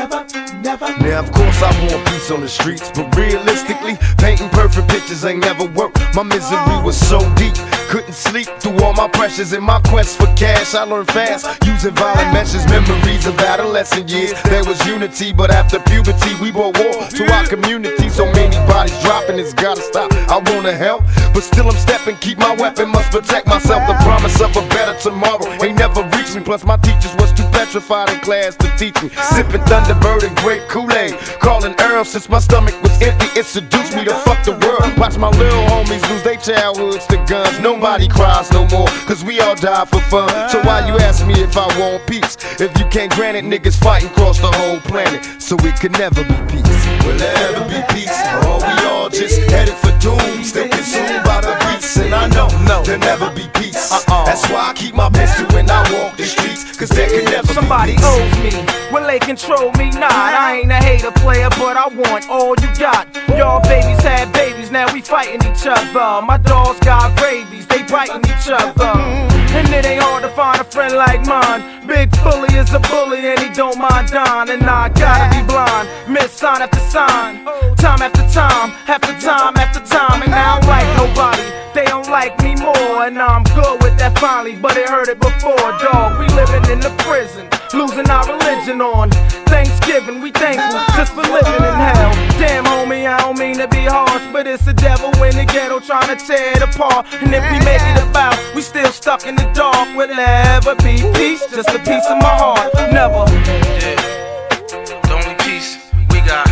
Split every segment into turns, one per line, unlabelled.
Now, of course, I want peace on the streets, but realistically, painting perfect pictures ain't never worked. My misery was so deep, couldn't sleep through all my pressures in my quest for cash. I learned fast using violent measures, memories of adolescent years. There was unity, but after puberty, we brought war to our community. So many bodies dropping, it's gotta stop. I wanna help, but still I'm stepping, keep my weapon, must protect myself. The promise of a better tomorrow ain't never reached me. Plus, my teachers was too petrified in class to teach me. Sipping Thunderbird and great Kool-Aid. Calling Earl since my stomach was empty. It seduced me to fuck the world. Watch my little homies lose their childhoods to guns. Nobody cries no more, cause we all die for fun. So why you ask me if I want peace? If you can't grant it, niggas fighting across the whole planet. So it could never be peace. Will ever be peace?
They control me? not. I ain't a hater player, but I want all you got. Y'all babies had babies, now we fighting each other. My dogs got rabies, they biting each other. Mm-hmm. And it ain't hard to find a friend like mine. Big bully is a bully and he don't mind dying. And I gotta be blind. Miss sign after sign. Time after time, after time after time. And I don't like nobody. They don't like me more. And I'm good with that finally, but it hurt it before, dog. We living in the prison, losing our religion on Thanksgiving. We thankful just for living in hell. Damn, homie, I don't mean to be harsh, but it's the devil in the ghetto trying to tear it apart. And if we make it about, we still stuck in the dark. Will there ever be peace? Just a piece of my heart. Never.
Yeah. The only peace we got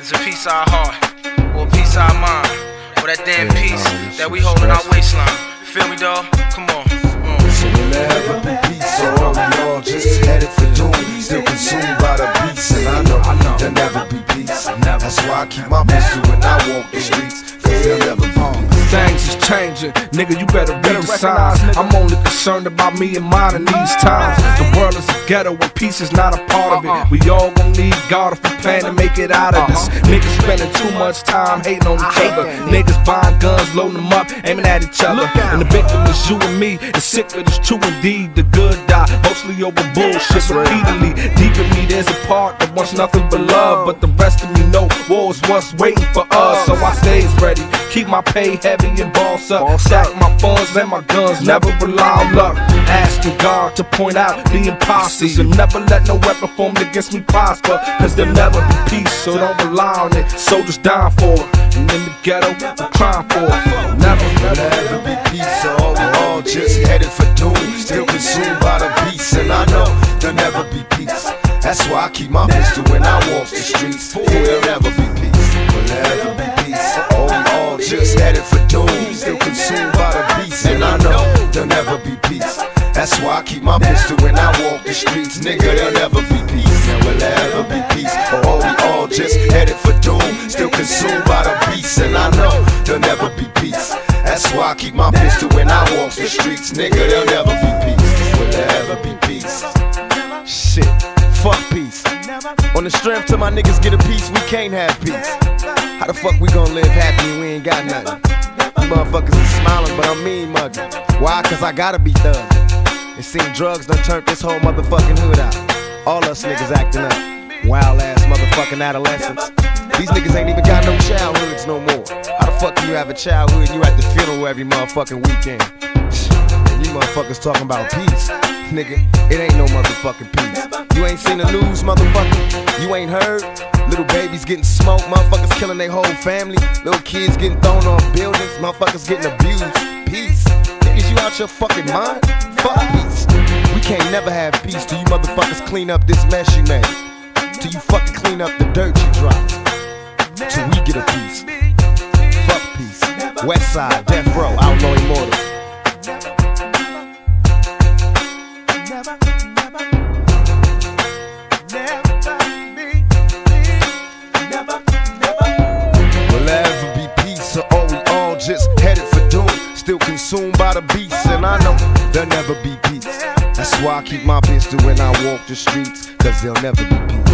is a piece of our heart, or a piece of our mind, or that damn piece that we hold in our waistline. Feel me, dog? Come on. Mm.
So will there ever be peace? Or are we all just That's why I keep my pistol when I walk the streets.
Changing, nigga. You better read the signs. I'm only concerned about me and mine in these times. The world is a ghetto and peace is not a part of it. We all gon' need God if we plan to make it out of this. Niggas spending too much time hating on each other. Niggas buying guns, loading them up, aiming at each other. And the victim is you and me. It's sick, but it's true indeed. The good die mostly over bullshit repeatedly. Deep in me, there's a part that wants nothing but love. But the rest of me know war is what's waiting for us. So I stays ready. Keep my pay heavy and boss up. Stack my funds and my guns. Never rely on luck. Asking God to point out the imposters. And never let no weapon formed against me prosper. Cause there'll never be peace, so don't rely on it. Soldiers dying for it. And in the ghetto, I'm crying for it. Never,
there ever be peace? Or are we all just headed for doom? Still consumed by the beats, and I know there'll never be peace. That's why I keep my pistol when I walk the streets. Will there ever be peace? Will there ever be peace? Or just headed for doom? Still consumed by the beast, and I know there'll never be peace. That's why I keep my pistol when I walk the streets. Nigga, there'll never be peace. Now will there ever be peace? Or are we all just headed for doom? Still consumed by the beast, and I know there'll never be peace. That's why I keep my pistol when I walk the streets. Nigga, there'll never be peace. Will there ever be peace? Shit, fuck peace. On the strength till my niggas get a piece, we can't have peace. How the fuck we gon' live happy and we ain't got nothing? You motherfuckers is smiling, but I'm mean mugging. Why? Cause I gotta be thugging. It seems drugs done turned this whole motherfucking hood out. All us niggas acting up. Wild ass motherfucking adolescents. These niggas ain't even got no childhoods no more. How the fuck can you have a childhood and you at the funeral every motherfucking weekend? And you motherfuckers talking about peace. Nigga, it ain't no motherfucking peace. You ain't seen the news, motherfucker. You ain't heard. Little babies getting smoked, motherfuckers killing their whole family. Little kids getting thrown on buildings, motherfuckers getting abused. Peace. Niggas, you out your fucking mind? Fuck peace. We can't never have peace till you motherfuckers clean up this mess you made. Till you fucking clean up the dirt you dropped. Till we get a piece. Fuck peace. West side, death row, outlaw immortals. Will Still consumed by the beast, and I know there'll never be peace. That's why I keep my pistol when I walk the streets, cause there'll never be peace.